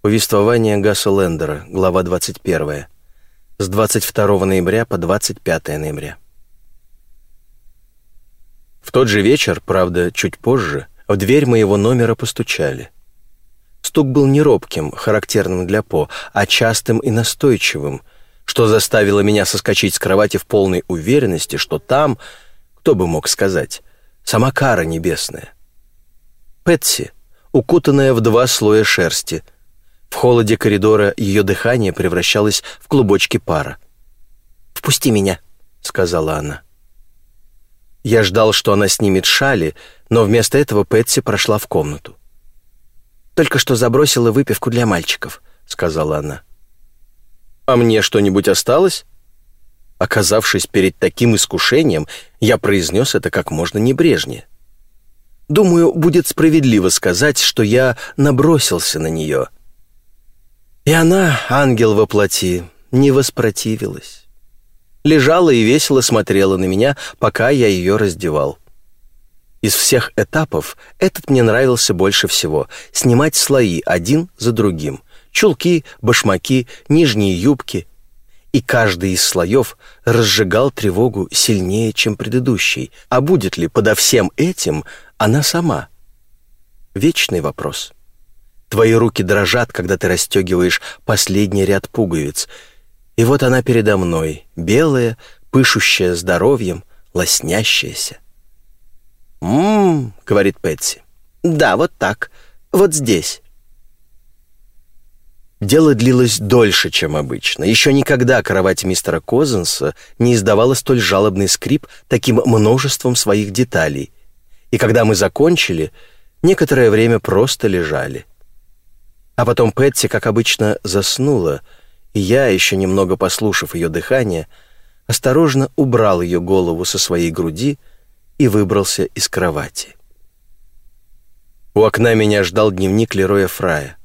Повествование Гасса Лендера, глава 21. С 22 ноября по 25 ноября. В тот же вечер, правда, чуть позже, в дверь моего номера постучали. Стук был не робким, характерным для По, а частым и настойчивым, что заставило меня соскочить с кровати в полной уверенности, что там, кто бы мог сказать, сама кара небесная. Пэтси, укутанная в два слоя шерсти — в холоде коридора ее дыхание превращалось в клубочки пара. «Впусти меня», — сказала она. Я ждал, что она снимет шали, но вместо этого Пэтси прошла в комнату. «Только что забросила выпивку для мальчиков», — сказала она. «А мне что-нибудь осталось?» Оказавшись перед таким искушением, я произнес это как можно небрежнее. Думаю, будет справедливо сказать, что я набросился на нее — и она, ангел во плоти, не воспротивилась. Лежала и весело смотрела на меня, пока я ее раздевал. Из всех этапов этот мне нравился больше всего. Снимать слои один за другим. Чулки, башмаки, нижние юбки. И каждый из слоев разжигал тревогу сильнее, чем предыдущий. А будет ли подо всем этим она сама? Вечный вопрос. Твои руки дрожат, когда ты расстегиваешь последний ряд пуговиц. И вот она передо мной, белая, пышущая здоровьем, лоснящаяся. «М-м-м», говорит Пэтси. «Да, вот так, вот здесь». Дело длилось дольше, чем обычно. Еще никогда кровать мистера Козенса не издавала столь жалобный скрип таким множеством своих деталей. И когда мы закончили, некоторое время просто лежали. А потом Пэтси, как обычно, заснула, и я, еще немного послушав ее дыхание, осторожно убрал ее голову со своей груди и выбрался из кровати. У окна меня ждал дневник Лероя Фрая.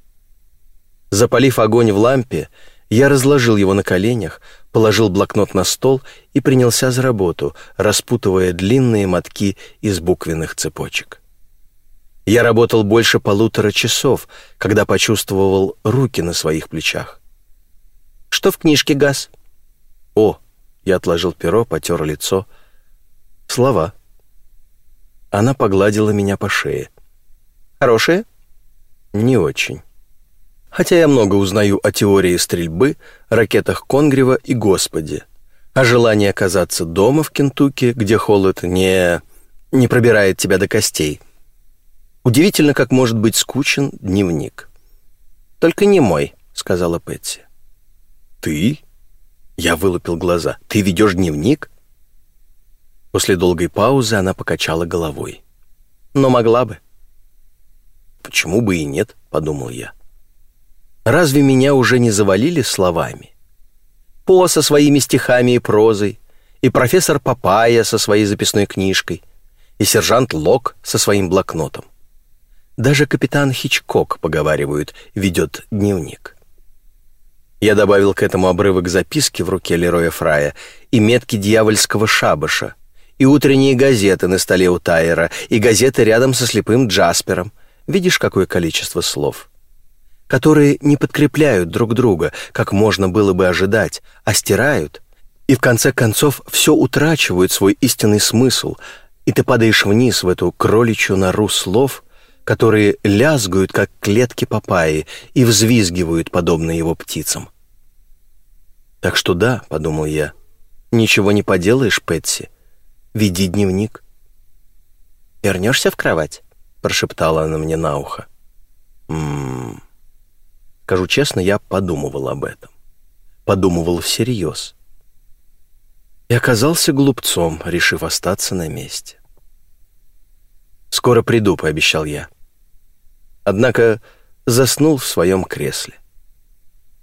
Запалив огонь в лампе, я разложил его на коленях, положил блокнот на стол и принялся за работу, распутывая длинные мотки из буквенных цепочек. Я работал больше полутора часов, когда почувствовал руки на своих плечах. «Что в книжке, Газ?» «О!» — я отложил перо, потер лицо. «Слова». Она погладила меня по шее. «Хорошие?» «Не очень. Хотя я много узнаю о теории стрельбы, ракетах Конгрева и Господе, о желании оказаться дома в Кентукки, где холод не... не пробирает тебя до костей». Удивительно, как может быть скучен дневник. «Только не мой», — сказала Пэтси. «Ты?» Я вылупил глаза. «Ты ведешь дневник?» После долгой паузы она покачала головой. «Но могла бы». «Почему бы и нет?» — подумал я. «Разве меня уже не завалили словами? По со своими стихами и прозой, и профессор Папая со своей записной книжкой, и сержант Лок со своим блокнотом. Даже капитан Хичкок, поговаривают, ведет дневник. Я добавил к этому обрывок записки в руке Лероя Фрая и метки дьявольского шабаша, и утренние газеты на столе у Тайера, и газеты рядом со слепым Джаспером. Видишь, какое количество слов? Которые не подкрепляют друг друга, как можно было бы ожидать, а стирают, и в конце концов все утрачивают свой истинный смысл, и ты падаешь вниз в эту кроличью нору слов — которые лязгают, как клетки папайи, и взвизгивают, подобно его птицам. «Так что да», — подумал я, — «ничего не поделаешь, Пэтси. Веди дневник». «Вернешься в кровать?» — прошептала она мне на ухо. «М-м-м...» Скажу честно, я подумывал об этом. Подумывал всерьез. И оказался глупцом, решив остаться на месте. «Скоро приду», — пообещал я. Однако заснул в своем кресле.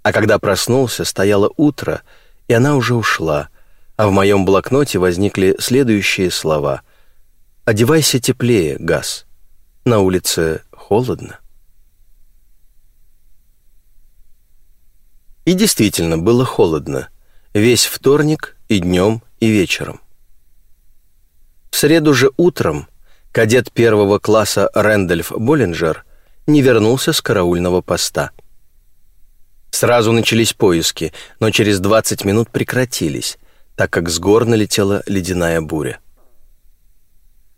А когда проснулся, стояло утро, и она уже ушла, а в моем блокноте возникли следующие слова. «Одевайся теплее, Газ. На улице холодно». И действительно было холодно. Весь вторник и днем, и вечером. В среду же утром кадет первого класса Рэндольф Боллинджер не вернулся с караульного поста. Сразу начались поиски, но через 20 минут прекратились, так как с гор налетела ледяная буря.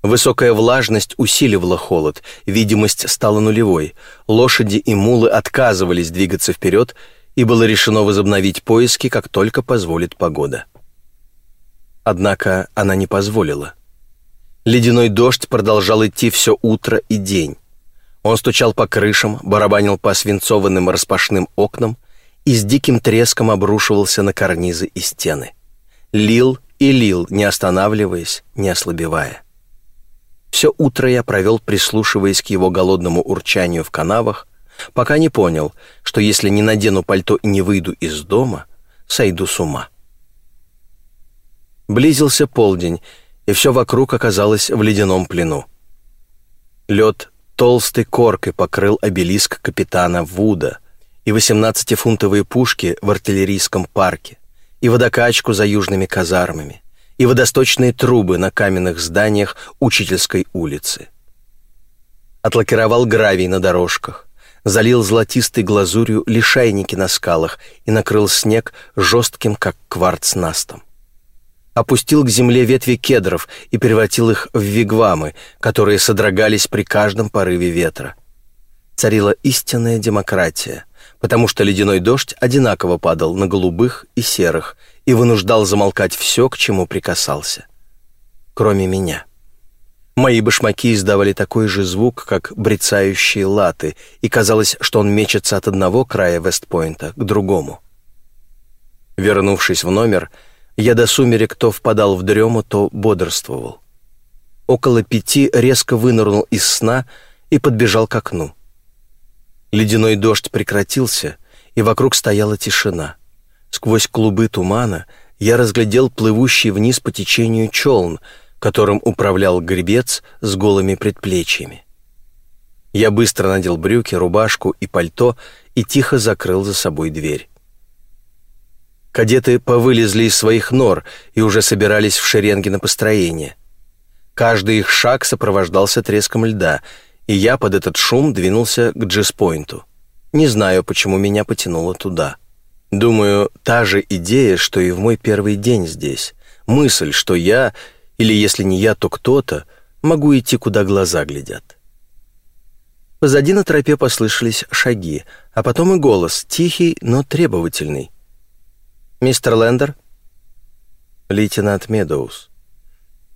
Высокая влажность усиливала холод, видимость стала нулевой, лошади и мулы отказывались двигаться вперед, и было решено возобновить поиски, как только позволит погода. Однако она не позволила. Ледяной дождь продолжал идти все утро и день. Он стучал по крышам, барабанил по свинцованным распашным окнам и с диким треском обрушивался на карнизы и стены. Лил и лил, не останавливаясь, не ослабевая. Все утро я провел, прислушиваясь к его голодному урчанию в канавах, пока не понял, что если не надену пальто и не выйду из дома, сойду с ума. Близился полдень, и все вокруг оказалось в ледяном плену. Лед толстой коркой покрыл обелиск капитана Вуда и 18-фунтовые пушки в артиллерийском парке, и водокачку за южными казармами, и водосточные трубы на каменных зданиях Учительской улицы. Отлакировал гравий на дорожках, залил золотистой глазурью лишайники на скалах и накрыл снег жестким, как кварц, настом опустил к земле ветви кедров и превратил их в вигвамы, которые содрогались при каждом порыве ветра. Царила истинная демократия, потому что ледяной дождь одинаково падал на голубых и серых и вынуждал замолкать все, к чему прикасался. Кроме меня. Мои башмаки издавали такой же звук, как брецающие латы, и казалось, что он мечется от одного края Вестпойнта к другому. Вернувшись в номер, я до сумерек то впадал в дрему, то бодрствовал. Около пяти резко вынырнул из сна и подбежал к окну. Ледяной дождь прекратился, и вокруг стояла тишина. Сквозь клубы тумана я разглядел плывущий вниз по течению челн, которым управлял гребец с голыми предплечьями. Я быстро надел брюки, рубашку и пальто и тихо закрыл за собой дверь. Кадеты повылезли из своих нор и уже собирались в шеренги на построение. Каждый их шаг сопровождался треском льда, и я под этот шум двинулся к Джеспойнту. Не знаю, почему меня потянуло туда. Думаю, та же идея, что и в мой первый день здесь. Мысль, что я, или если не я, то кто-то, могу идти, куда глаза глядят. Позади на тропе послышались шаги, а потом и голос, тихий, но требовательный. «Мистер Лендер?» «Лейтенант Медоуз».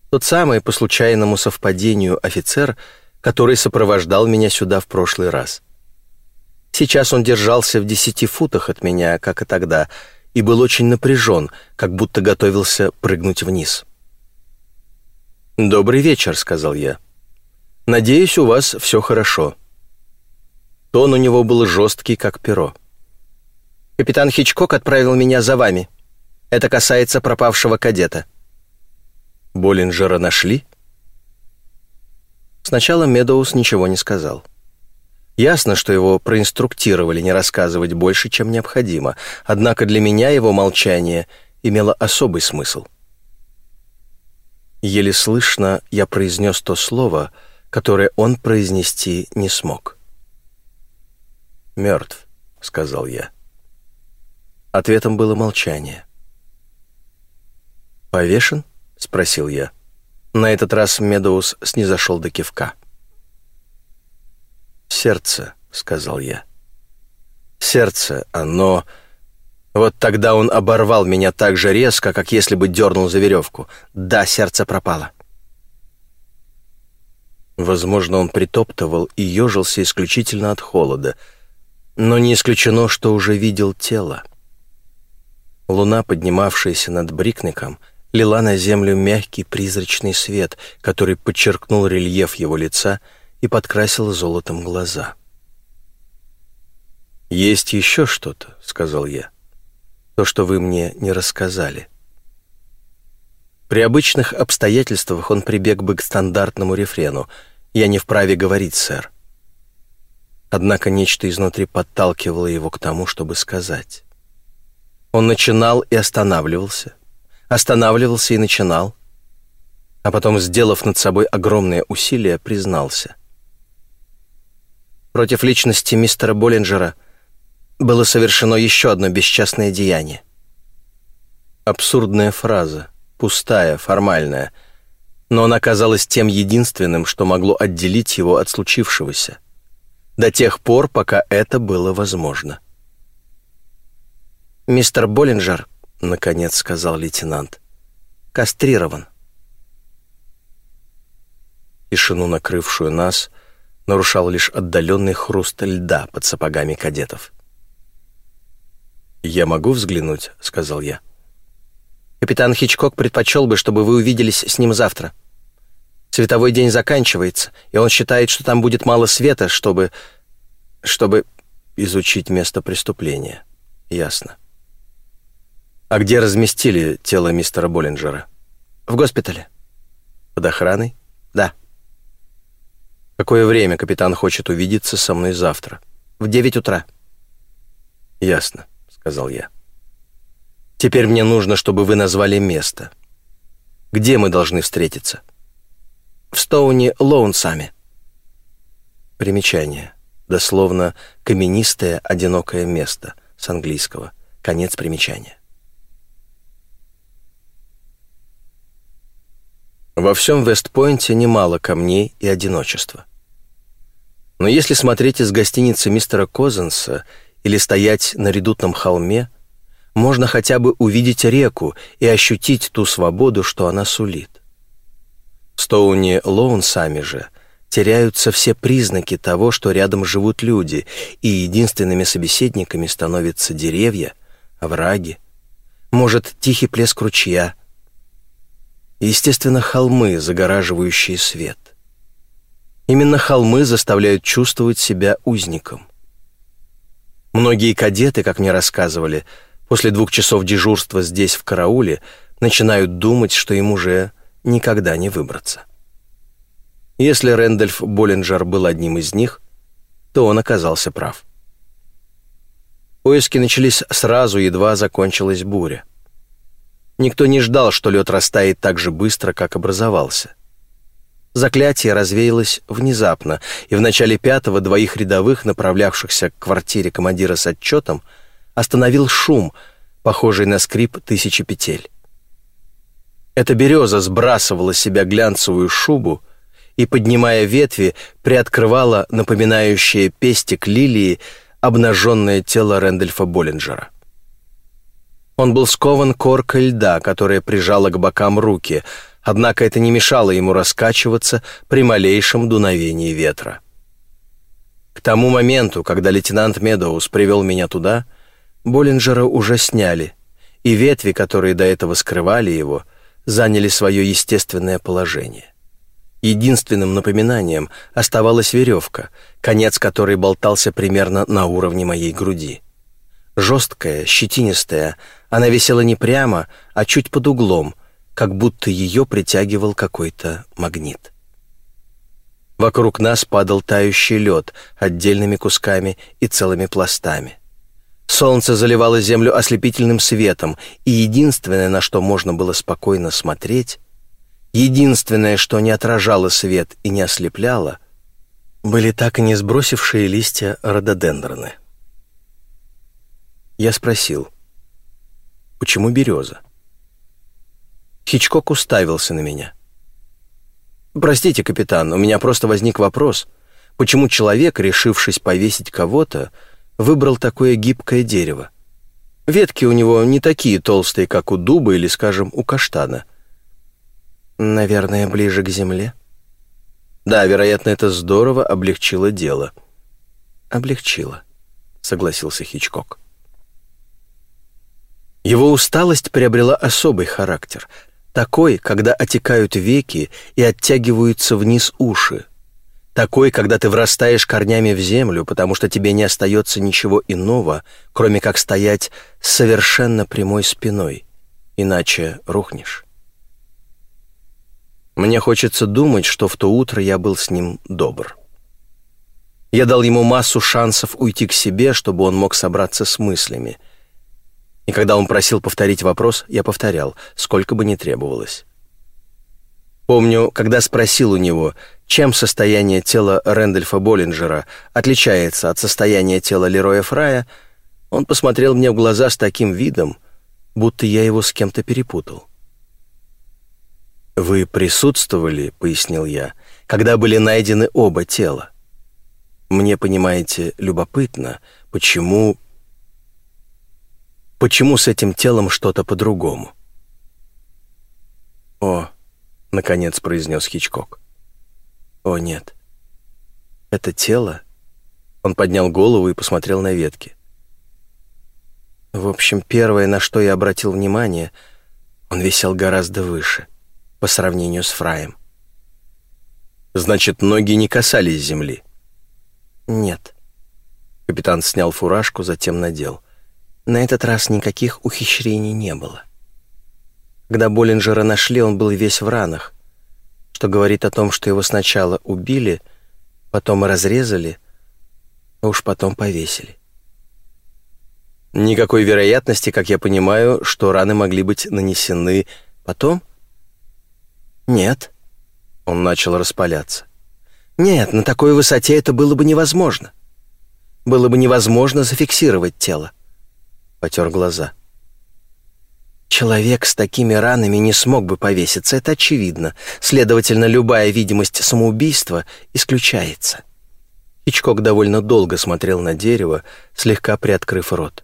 Тот самый, по случайному совпадению, офицер, который сопровождал меня сюда в прошлый раз. Сейчас он держался в десяти футах от меня, как и тогда, и был очень напряжен, как будто готовился прыгнуть вниз. «Добрый вечер», — сказал я. «Надеюсь, у вас все хорошо». Тон у него был жесткий, как перо. Капитан Хичкок отправил меня за вами. Это касается пропавшего кадета». «Боллинджера нашли?» Сначала Медоуз ничего не сказал. Ясно, что его проинструктировали не рассказывать больше, чем необходимо, однако для меня его молчание имело особый смысл. Еле слышно я произнес то слово, которое он произнести не смог. «Мертв», — сказал я. Ответом было молчание. «Повешен?» — спросил я. На этот раз Медоуз снизошел до кивка. «Сердце», — сказал я. «Сердце, оно...» Вот тогда он оборвал меня так же резко, как если бы дернул за веревку. Да, сердце пропало. Возможно, он притоптывал и ежился исключительно от холода, но не исключено, что уже видел тело. Луна, поднимавшаяся над Брикником, лила на землю мягкий призрачный свет, который подчеркнул рельеф его лица и подкрасил золотом глаза. «Есть еще что-то», — сказал я. «То, что вы мне не рассказали». При обычных обстоятельствах он прибег бы к стандартному рефрену «Я не вправе говорить, сэр». Однако нечто изнутри подталкивало его к тому, чтобы сказать. Он начинал и останавливался, останавливался и начинал, а потом, сделав над собой огромные усилия, признался. Против личности мистера Боллинджера было совершено еще одно бесчестное деяние. Абсурдная фраза, пустая, формальная, но она казалась тем единственным, что могло отделить его от случившегося. До тех пор, пока это было возможно. «Мистер Боллинджер», — наконец сказал лейтенант, — «кастрирован». Тишину, накрывшую нас, нарушал лишь отдаленный хруст льда под сапогами кадетов. «Я могу взглянуть?» — сказал я. «Капитан Хичкок предпочел бы, чтобы вы увиделись с ним завтра. Световой день заканчивается, и он считает, что там будет мало света, чтобы... чтобы изучить место преступления. Ясно. А где разместили тело мистера Боллинджера? В госпитале. Под охраной? Да. Какое время капитан хочет увидеться со мной завтра? В девять утра. Ясно сказал я. «Теперь мне нужно, чтобы вы назвали место. Где мы должны встретиться?» «В Стоуне Лоунсаме». Примечание. Дословно «каменистое, одинокое место» с английского. Конец примечания. Во всем Вестпойнте немало камней и одиночества. Но если смотреть из гостиницы мистера Козенса или стоять на редутном холме, можно хотя бы увидеть реку и ощутить ту свободу, что она сулит. В Стоуне Лоун сами же теряются все признаки того, что рядом живут люди, и единственными собеседниками становятся деревья, овраги, может, тихий плеск ручья, естественно, холмы, загораживающие свет. Именно холмы заставляют чувствовать себя узником. Многие кадеты, как мне рассказывали, после двух часов дежурства здесь, в карауле, начинают думать, что им уже никогда не выбраться. Если Рэндольф Боллинджер был одним из них, то он оказался прав. Поиски начались сразу, едва закончилась буря. Никто не ждал, что лед растает так же быстро, как образовался. Заклятие развеялось внезапно, и в начале пятого двоих рядовых, направлявшихся к квартире командира с отчетом, остановил шум, похожий на скрип тысячи петель. Эта береза сбрасывала с себя глянцевую шубу и, поднимая ветви, приоткрывала напоминающее пестик лилии обнаженное тело Рэндольфа Боллинджера. Он был скован коркой льда, которая прижала к бокам руки — однако это не мешало ему раскачиваться при малейшем дуновении ветра. К тому моменту, когда лейтенант Медоуз привел меня туда, Боллинджера уже сняли, и ветви, которые до этого скрывали его, заняли свое естественное положение. Единственным напоминанием оставалась веревка, конец которой болтался примерно на уровне моей груди. Жесткая, щетинистая, она висела не прямо, а чуть под углом — как будто ее притягивал какой-то магнит. Вокруг нас падал тающий лед отдельными кусками и целыми пластами. Солнце заливало землю ослепительным светом, и единственное, на что можно было спокойно смотреть, единственное, что не отражало свет и не ослепляло, были так и не сбросившие листья рододендроны. Я спросил, почему береза? Хичкок уставился на меня. «Простите, капитан, у меня просто возник вопрос. Почему человек, решившись повесить кого-то, выбрал такое гибкое дерево? Ветки у него не такие толстые, как у дуба или, скажем, у каштана. Наверное, ближе к земле?» «Да, вероятно, это здорово облегчило дело». «Облегчило», — согласился Хичкок. Его усталость приобрела особый характер — такой, когда отекают веки и оттягиваются вниз уши. Такой, когда ты врастаешь корнями в землю, потому что тебе не остается ничего иного, кроме как стоять с совершенно прямой спиной, иначе рухнешь. Мне хочется думать, что в то утро я был с ним добр. Я дал ему массу шансов уйти к себе, чтобы он мог собраться с мыслями — и когда он просил повторить вопрос, я повторял, сколько бы ни требовалось. Помню, когда спросил у него, чем состояние тела Рэндольфа Боллинджера отличается от состояния тела Лероя Фрая, Он посмотрел мне в глаза с таким видом, будто я его с кем-то перепутал. «Вы присутствовали, — пояснил я, — когда были найдены оба тела. Мне, понимаете, любопытно, почему... Почему с этим телом что-то по-другому?» «О!» — наконец произнес Хичкок. «О, нет. Это тело...» Он поднял голову и посмотрел на ветки. В общем, первое, на что я обратил внимание, он висел гораздо выше, по сравнению с Фраем. «Значит, ноги не касались земли?» «Нет». Капитан снял фуражку, затем надел. На этот раз никаких ухищрений не было. Когда Боллинджера нашли, он был весь в ранах, что говорит о том, что его сначала убили, потом разрезали, а уж потом повесили. Никакой вероятности, как я понимаю, что раны могли быть нанесены потом? Нет. Он начал распаляться. Нет, на такой высоте это было бы невозможно. Было бы невозможно зафиксировать тело. Потер глаза. Человек с такими ранами не смог бы повеситься, это очевидно. Следовательно, любая видимость самоубийства исключается. Хичкок довольно долго смотрел на дерево, слегка приоткрыв рот.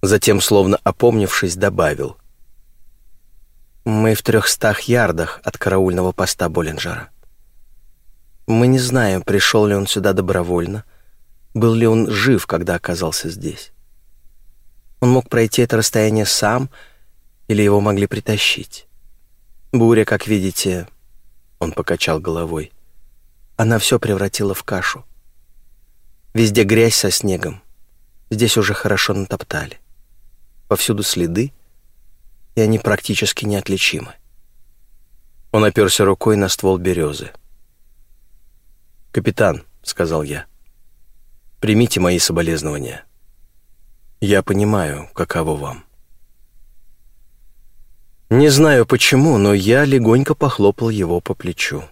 Затем, словно опомнившись, добавил. «Мы в трехстах ярдах от караульного поста Боллинджера. Мы не знаем, пришел ли он сюда добровольно, был ли он жив, когда оказался здесь. Он мог пройти это расстояние сам, или его могли притащить. Буря, как видите, он покачал головой. Она все превратила в кашу. Везде грязь со снегом. Здесь уже хорошо натоптали. Повсюду следы, и они практически неотличимы. Он оперся рукой на ствол березы. «Капитан», — сказал я, — «примите мои соболезнования». Я понимаю, каково вам. Не знаю почему, но я легонько похлопал его по плечу.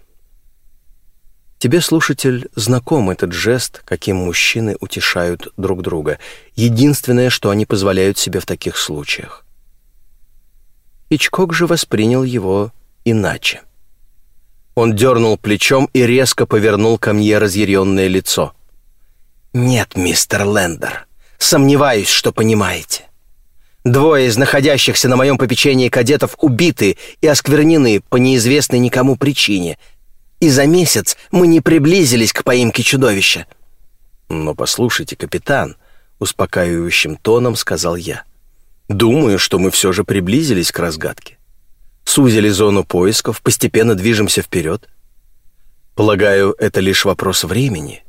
Тебе, слушатель, знаком этот жест, каким мужчины утешают друг друга. Единственное, что они позволяют себе в таких случаях. Ичкок же воспринял его иначе. Он дернул плечом и резко повернул ко мне разъяренное лицо. «Нет, мистер Лендер, Сомневаюсь, что понимаете. Двое из находящихся на моем попечении кадетов убиты и осквернены по неизвестной никому причине. И за месяц мы не приблизились к поимке чудовища. Но послушайте, капитан, успокаивающим тоном сказал я. Думаю, что мы все же приблизились к разгадке. Сузили зону поисков, постепенно движемся вперед. Полагаю, это лишь вопрос времени.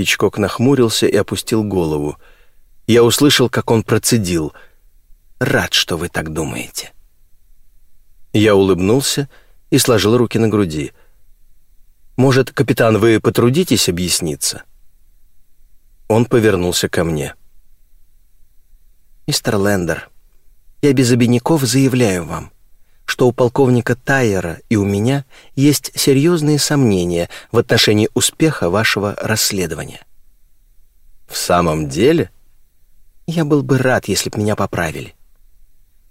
Хичкок нахмурился и опустил голову. Я услышал, как он процедил. «Рад, что вы так думаете». Я улыбнулся и сложил руки на груди. «Может, капитан, вы потрудитесь объясниться?» Он повернулся ко мне. «Мистер Лендер, я без обиняков заявляю вам, что у полковника Тайера и у меня есть серьезные сомнения в отношении успеха вашего расследования. В самом деле? Я был бы рад, если бы меня поправили.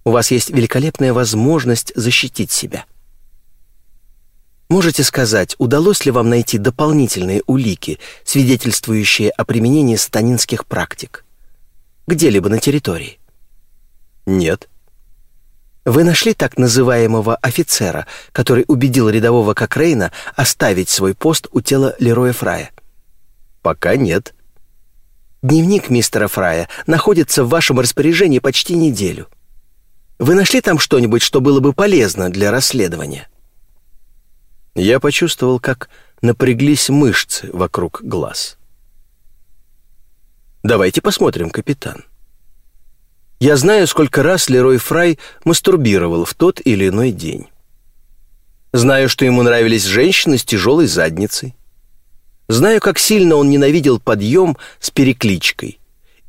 У вас есть великолепная возможность защитить себя. Можете сказать, удалось ли вам найти дополнительные улики, свидетельствующие о применении сатанинских практик? Где-либо на территории? Нет. Вы нашли так называемого офицера, который убедил рядового Кокрейна оставить свой пост у тела Лероя Фрая? Пока нет. Дневник мистера Фрая находится в вашем распоряжении почти неделю. Вы нашли там что-нибудь, что было бы полезно для расследования? Я почувствовал, как напряглись мышцы вокруг глаз. Давайте посмотрим, капитан. Я знаю, сколько раз Лерой Фрай мастурбировал в тот или иной день. Знаю, что ему нравились женщины с тяжелой задницей. Знаю, как сильно он ненавидел подъем с перекличкой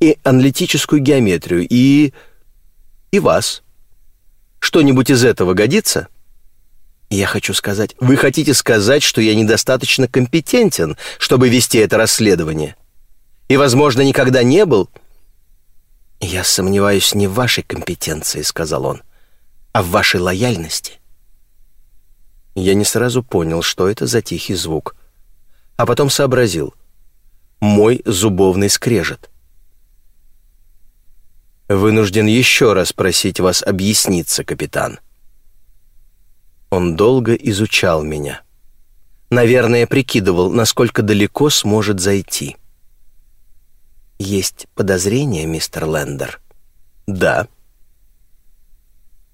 и аналитическую геометрию, и... и вас. Что-нибудь из этого годится? Я хочу сказать... Вы хотите сказать, что я недостаточно компетентен, чтобы вести это расследование? и, возможно, никогда не был...» «Я сомневаюсь не в вашей компетенции», — сказал он, «а в вашей лояльности». Я не сразу понял, что это за тихий звук, а потом сообразил. Мой зубовный скрежет. «Вынужден еще раз просить вас объясниться, капитан». Он долго изучал меня. Наверное, прикидывал, насколько далеко сможет зайти. «Есть подозрение, мистер Лендер?» «Да».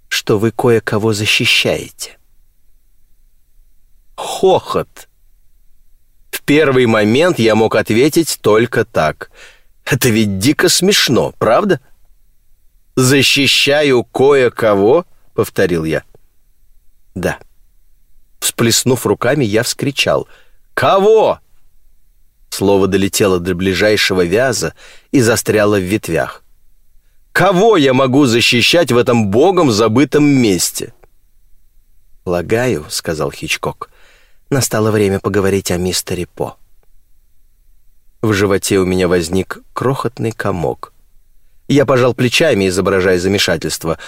«Что вы кое-кого защищаете?» Хохот. В первый момент я мог ответить только так. Это ведь дико смешно, правда? «Защищаю кое-кого?» — повторил я. «Да». Всплеснув руками, я вскричал. «Кого?» Слово долетело до ближайшего вяза и застряло в ветвях. «Кого я могу защищать в этом богом забытом месте?» «Полагаю», — сказал Хичкок, — «настало время поговорить о мистере По». В животе у меня возник крохотный комок. Я пожал плечами, изображая замешательство.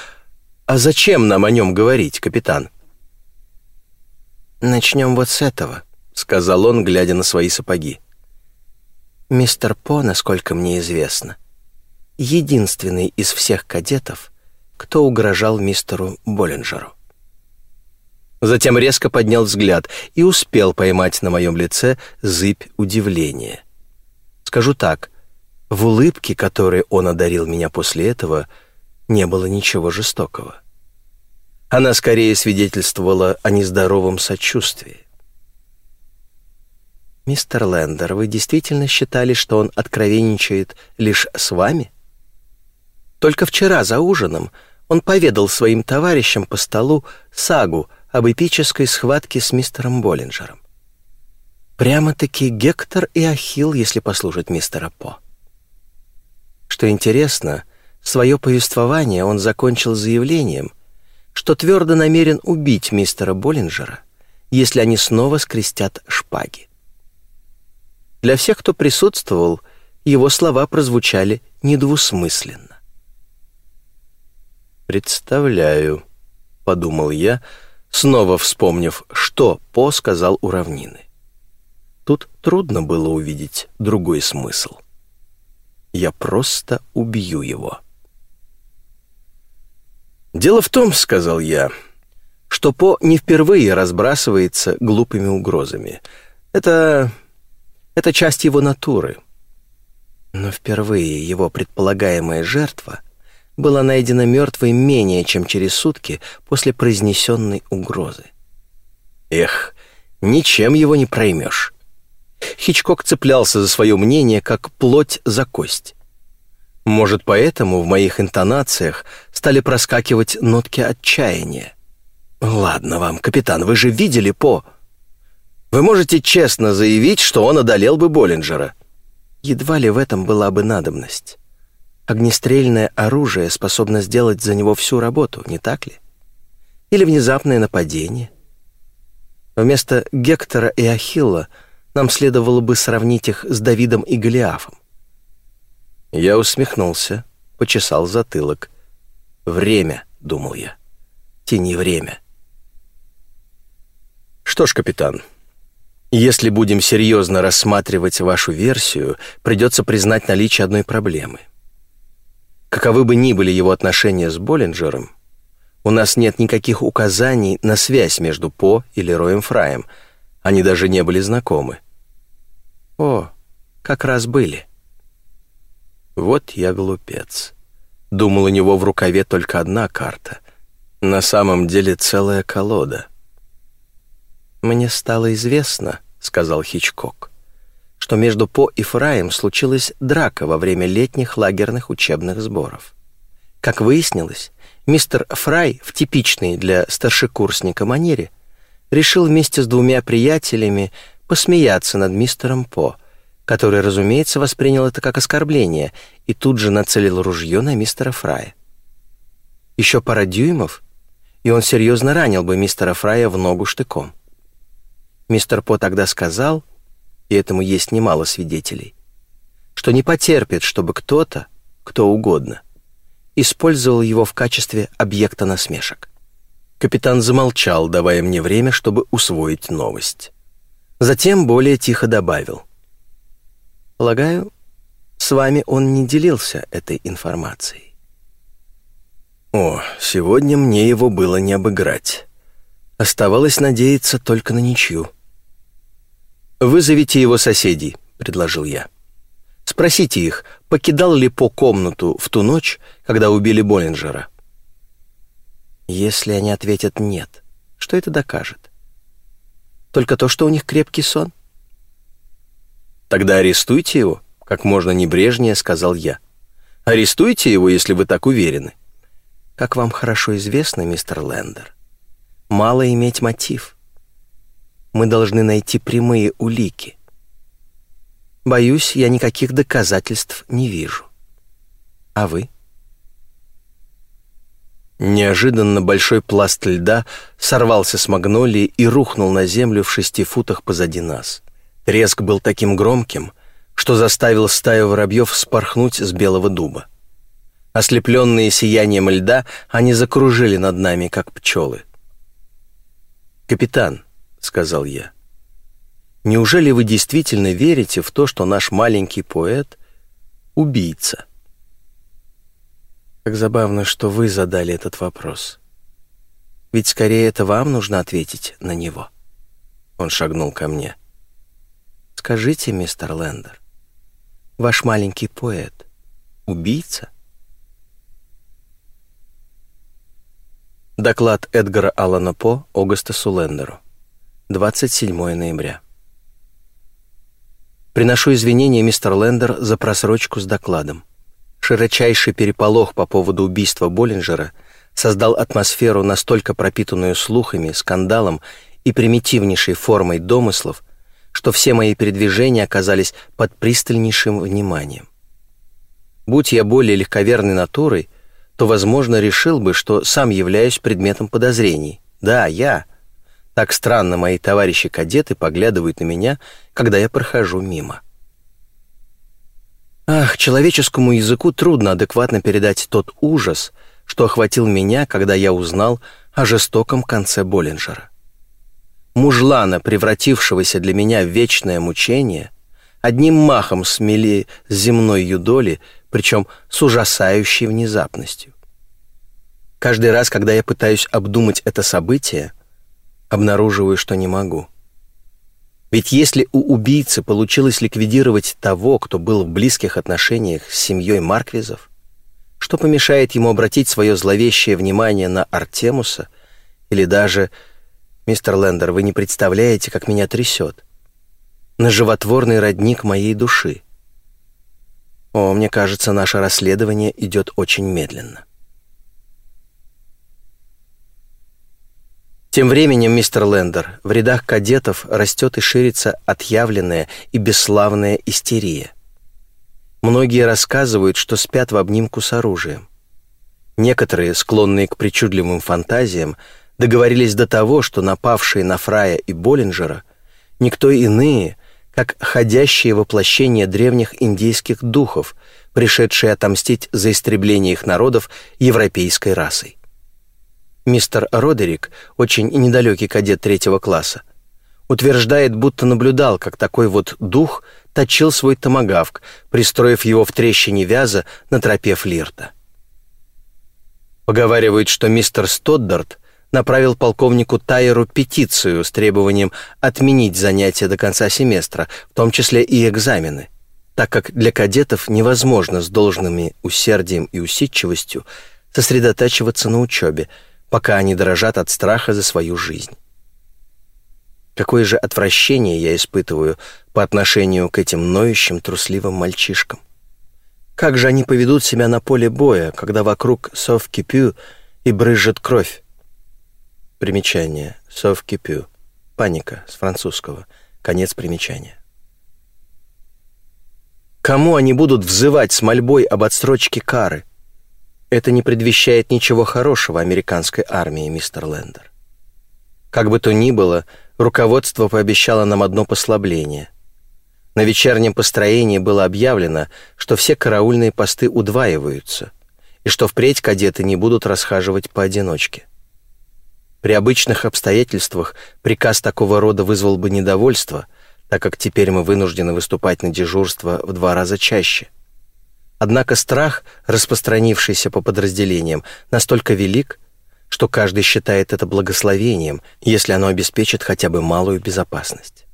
«А зачем нам о нем говорить, капитан?» «Начнем вот с этого», — сказал он, глядя на свои сапоги. Мистер По, насколько мне известно, единственный из всех кадетов, кто угрожал мистеру Боллинджеру. Затем резко поднял взгляд и успел поймать на моем лице зыбь удивления. Скажу так, в улыбке, которой он одарил меня после этого, не было ничего жестокого. Она скорее свидетельствовала о нездоровом сочувствии. «Мистер Лендер, вы действительно считали, что он откровенничает лишь с вами?» Только вчера за ужином он поведал своим товарищам по столу сагу об эпической схватке с мистером Боллинджером. Прямо-таки Гектор и Ахилл, если послушать мистера По. Что интересно, свое повествование он закончил заявлением, что твердо намерен убить мистера Боллинджера, если они снова скрестят шпаги. Для всех, кто присутствовал, его слова прозвучали недвусмысленно. «Представляю», — подумал я, снова вспомнив, что По сказал у равнины. Тут трудно было увидеть другой смысл. «Я просто убью его». «Дело в том, — сказал я, — что По не впервые разбрасывается глупыми угрозами. Это это часть его натуры. Но впервые его предполагаемая жертва была найдена мертвой менее чем через сутки после произнесенной угрозы. Эх, ничем его не проймешь. Хичкок цеплялся за свое мнение, как плоть за кость. Может, поэтому в моих интонациях стали проскакивать нотки отчаяния. «Ладно вам, капитан, вы же видели По...» Вы можете честно заявить, что он одолел бы Боллинджера. Едва ли в этом была бы надобность. Огнестрельное оружие способно сделать за него всю работу, не так ли? Или внезапное нападение. Вместо Гектора и Ахилла нам следовало бы сравнить их с Давидом и Голиафом. Я усмехнулся, почесал затылок. «Время», — думал я. «Тяни время». «Что ж, капитан», если будем серьезно рассматривать вашу версию, придется признать наличие одной проблемы. Каковы бы ни были его отношения с Боллинджером, у нас нет никаких указаний на связь между По и Лероем Фраем. Они даже не были знакомы. О, как раз были. Вот я глупец. Думал, у него в рукаве только одна карта. На самом деле целая колода — «Мне стало известно», — сказал Хичкок, «что между По и Фраем случилась драка во время летних лагерных учебных сборов. Как выяснилось, мистер Фрай в типичной для старшекурсника манере решил вместе с двумя приятелями посмеяться над мистером По, который, разумеется, воспринял это как оскорбление и тут же нацелил ружье на мистера Фрая. Еще пара дюймов, и он серьезно ранил бы мистера Фрая в ногу штыком. Мистер По тогда сказал, и этому есть немало свидетелей, что не потерпит, чтобы кто-то, кто угодно, использовал его в качестве объекта насмешек. Капитан замолчал, давая мне время, чтобы усвоить новость. Затем более тихо добавил. «Полагаю, с вами он не делился этой информацией». О, сегодня мне его было не обыграть. Оставалось надеяться только на ничью. «Вызовите его соседей», — предложил я. «Спросите их, покидал ли по комнату в ту ночь, когда убили Боллинджера?» Если они ответят «нет», что это докажет? Только то, что у них крепкий сон? «Тогда арестуйте его», — как можно небрежнее сказал я. «Арестуйте его, если вы так уверены». «Как вам хорошо известно, мистер Лендер, мало иметь мотив мы должны найти прямые улики. Боюсь, я никаких доказательств не вижу. А вы? Неожиданно большой пласт льда сорвался с магнолии и рухнул на землю в шести футах позади нас. Треск был таким громким, что заставил стаю воробьев спорхнуть с белого дуба. Ослепленные сиянием льда, они закружили над нами, как пчелы. «Капитан, сказал я. Неужели вы действительно верите в то, что наш маленький поэт — убийца? Как забавно, что вы задали этот вопрос. Ведь скорее это вам нужно ответить на него. Он шагнул ко мне. Скажите, мистер Лендер, ваш маленький поэт — убийца? Доклад Эдгара Аллана По Огастасу Лендеру. 27 ноября. Приношу извинения, мистер Лендер, за просрочку с докладом. Широчайший переполох по поводу убийства Боллинджера создал атмосферу, настолько пропитанную слухами, скандалом и примитивнейшей формой домыслов, что все мои передвижения оказались под пристальнейшим вниманием. Будь я более легковерной натурой, то, возможно, решил бы, что сам являюсь предметом подозрений. Да, я — так странно мои товарищи-кадеты поглядывают на меня, когда я прохожу мимо. Ах, человеческому языку трудно адекватно передать тот ужас, что охватил меня, когда я узнал о жестоком конце Боллинджера. Мужлана, превратившегося для меня в вечное мучение, одним махом смели с земной юдоли, причем с ужасающей внезапностью. Каждый раз, когда я пытаюсь обдумать это событие, обнаруживаю, что не могу. Ведь если у убийцы получилось ликвидировать того, кто был в близких отношениях с семьей Марквизов, что помешает ему обратить свое зловещее внимание на Артемуса или даже, мистер Лендер, вы не представляете, как меня трясет, на животворный родник моей души? О, мне кажется, наше расследование идет очень медленно. Тем временем, мистер Лендер, в рядах кадетов растет и ширится отъявленная и бесславная истерия. Многие рассказывают, что спят в обнимку с оружием. Некоторые, склонные к причудливым фантазиям, договорились до того, что напавшие на Фрая и Боллинджера никто иные, как ходящие воплощения древних индейских духов, пришедшие отомстить за истребление их народов европейской расой. Мистер Родерик, очень недалекий кадет третьего класса, утверждает, будто наблюдал, как такой вот дух точил свой томагавк, пристроив его в трещине вяза на тропе флирта. Поговаривают, что мистер Стоддарт направил полковнику Тайеру петицию с требованием отменить занятия до конца семестра, в том числе и экзамены, так как для кадетов невозможно с должными усердием и усидчивостью сосредотачиваться на учебе, пока они дрожат от страха за свою жизнь. Какое же отвращение я испытываю по отношению к этим ноющим, трусливым мальчишкам. Как же они поведут себя на поле боя, когда вокруг сов кипю и брызжет кровь? Примечание. Сов кипю. Паника с французского. Конец примечания. Кому они будут взывать с мольбой об отсрочке кары? Это не предвещает ничего хорошего американской армии, мистер Лендер. Как бы то ни было, руководство пообещало нам одно послабление. На вечернем построении было объявлено, что все караульные посты удваиваются и что впредь кадеты не будут расхаживать поодиночке. При обычных обстоятельствах приказ такого рода вызвал бы недовольство, так как теперь мы вынуждены выступать на дежурство в два раза чаще. Однако страх, распространившийся по подразделениям, настолько велик, что каждый считает это благословением, если оно обеспечит хотя бы малую безопасность.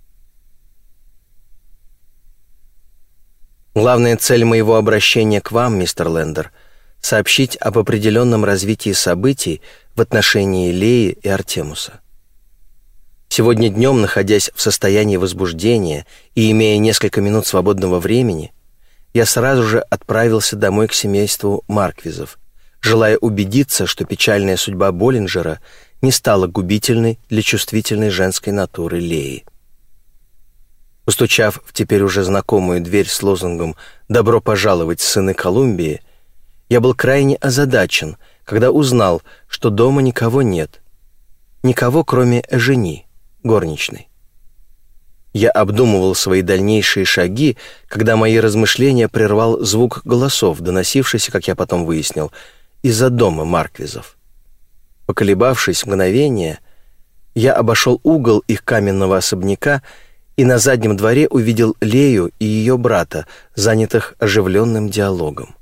Главная цель моего обращения к вам, мистер Лендер, сообщить об определенном развитии событий в отношении Леи и Артемуса. Сегодня днем, находясь в состоянии возбуждения и имея несколько минут свободного времени, я сразу же отправился домой к семейству Марквизов, желая убедиться, что печальная судьба Боллинджера не стала губительной для чувствительной женской натуры Леи. Постучав в теперь уже знакомую дверь с лозунгом «Добро пожаловать, сыны Колумбии», я был крайне озадачен, когда узнал, что дома никого нет. Никого, кроме жени, горничной. Я обдумывал свои дальнейшие шаги, когда мои размышления прервал звук голосов, доносившийся, как я потом выяснил, из-за дома Марквизов. Поколебавшись мгновение, я обошел угол их каменного особняка и на заднем дворе увидел Лею и ее брата, занятых оживленным диалогом.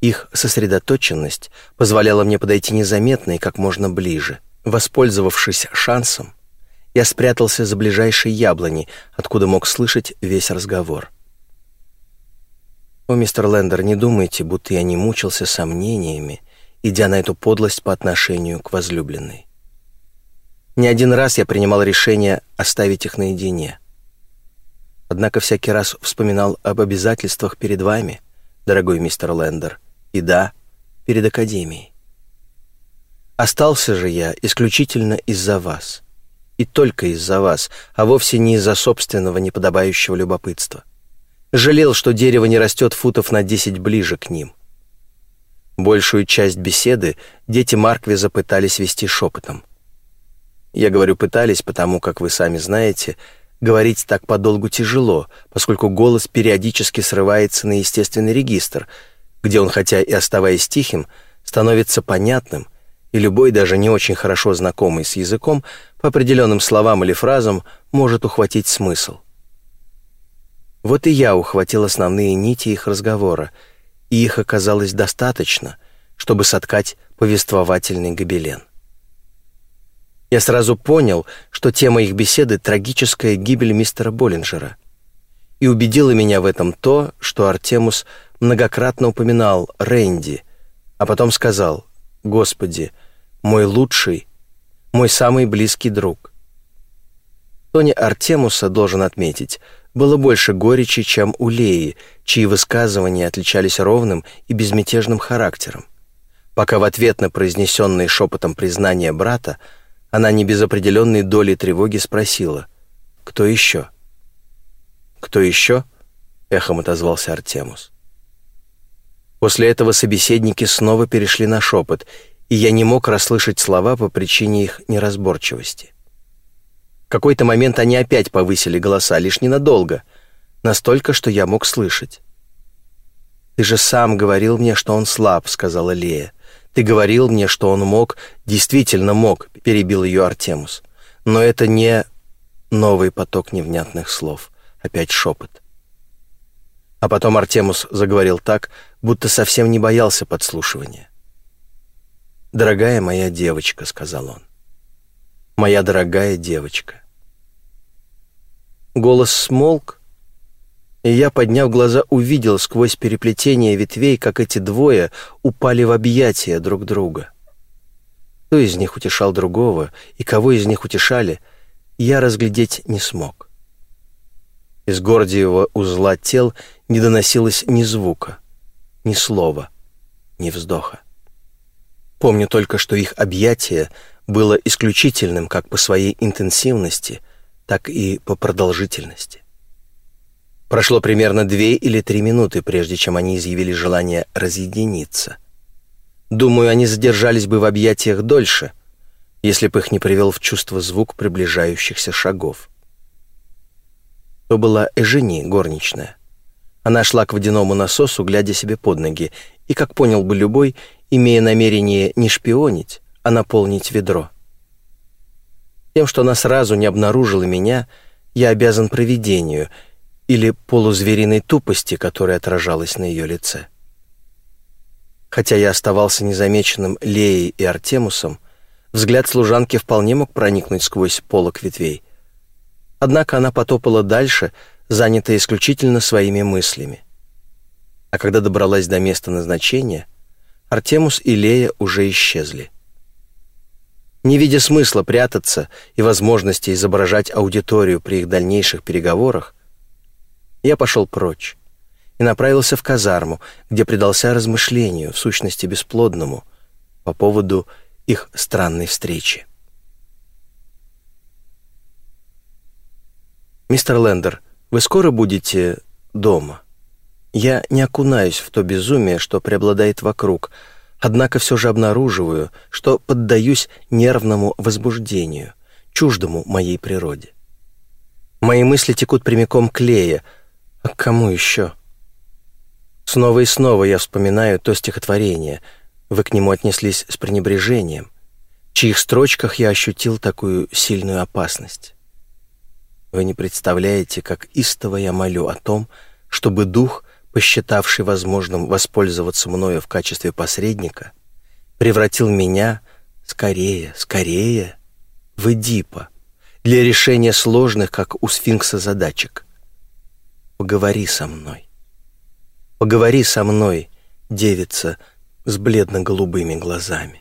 Их сосредоточенность позволяла мне подойти незаметно и как можно ближе. Воспользовавшись шансом, я спрятался за ближайшей яблоней, откуда мог слышать весь разговор. «О, мистер Лендер, не думайте, будто я не мучился сомнениями, идя на эту подлость по отношению к возлюбленной. Не один раз я принимал решение оставить их наедине. Однако всякий раз вспоминал об обязательствах перед вами, дорогой мистер Лендер, и да, перед Академией. Остался же я исключительно из-за вас. И только из-за вас, а вовсе не из-за собственного неподобающего любопытства. Жалел, что дерево не растет футов на десять ближе к ним. Большую часть беседы дети Марквиза пытались вести шепотом. Я говорю «пытались», потому, как вы сами знаете, говорить так подолгу тяжело, поскольку голос периодически срывается на естественный регистр — где он, хотя и оставаясь тихим, становится понятным, и любой, даже не очень хорошо знакомый с языком, по определенным словам или фразам может ухватить смысл. Вот и я ухватил основные нити их разговора, и их оказалось достаточно, чтобы соткать повествовательный гобелен. Я сразу понял, что тема их беседы — трагическая гибель мистера Боллинджера. И убедило меня в этом то, что Артемус — многократно упоминал Рэнди, а потом сказал «Господи, мой лучший, мой самый близкий друг». Тони Артемуса, должен отметить, было больше горечи, чем у Леи, чьи высказывания отличались ровным и безмятежным характером. Пока в ответ на произнесенные шепотом признание брата она не без определенной доли тревоги спросила «Кто еще?» «Кто еще?» — эхом отозвался Артемус. После этого собеседники снова перешли на шепот, и я не мог расслышать слова по причине их неразборчивости. В какой-то момент они опять повысили голоса, лишь ненадолго, настолько, что я мог слышать. «Ты же сам говорил мне, что он слаб», — сказала Лея. «Ты говорил мне, что он мог, действительно мог», — перебил ее Артемус. «Но это не...» Новый поток невнятных слов. Опять шепот. А потом Артемус заговорил так, будто совсем не боялся подслушивания. «Дорогая моя девочка», — сказал он. «Моя дорогая девочка». Голос смолк, и я, подняв глаза, увидел сквозь переплетение ветвей, как эти двое упали в объятия друг друга. Кто из них утешал другого, и кого из них утешали, я разглядеть не смог. Из гордиевого узла тел не доносилось ни звука ни слова, ни вздоха. Помню только, что их объятие было исключительным как по своей интенсивности, так и по продолжительности. Прошло примерно две или три минуты, прежде чем они изъявили желание разъединиться. Думаю, они задержались бы в объятиях дольше, если бы их не привел в чувство звук приближающихся шагов. То была Эжени, горничная. Она шла к водяному насосу, глядя себе под ноги, и, как понял бы любой, имея намерение не шпионить, а наполнить ведро. Тем, что она сразу не обнаружила меня, я обязан провидению или полузвериной тупости, которая отражалась на ее лице. Хотя я оставался незамеченным Леей и Артемусом, взгляд служанки вполне мог проникнуть сквозь полок ветвей. Однако она потопала дальше, занятая исключительно своими мыслями. А когда добралась до места назначения, Артемус и Лея уже исчезли. Не видя смысла прятаться и возможности изображать аудиторию при их дальнейших переговорах, я пошел прочь и направился в казарму, где предался размышлению, в сущности бесплодному, по поводу их странной встречи. «Мистер Лендер, вы скоро будете дома?» Я не окунаюсь в то безумие, что преобладает вокруг, однако все же обнаруживаю, что поддаюсь нервному возбуждению, чуждому моей природе. Мои мысли текут прямиком к Лее, а к кому еще? Снова и снова я вспоминаю то стихотворение, вы к нему отнеслись с пренебрежением, в чьих строчках я ощутил такую сильную опасность. Вы не представляете, как истово я молю о том, чтобы дух, посчитавший возможным воспользоваться мною в качестве посредника, превратил меня скорее, скорее в Эдипа для решения сложных, как у сфинкса, задачек. Поговори со мной. Поговори со мной, девица с бледно-голубыми глазами.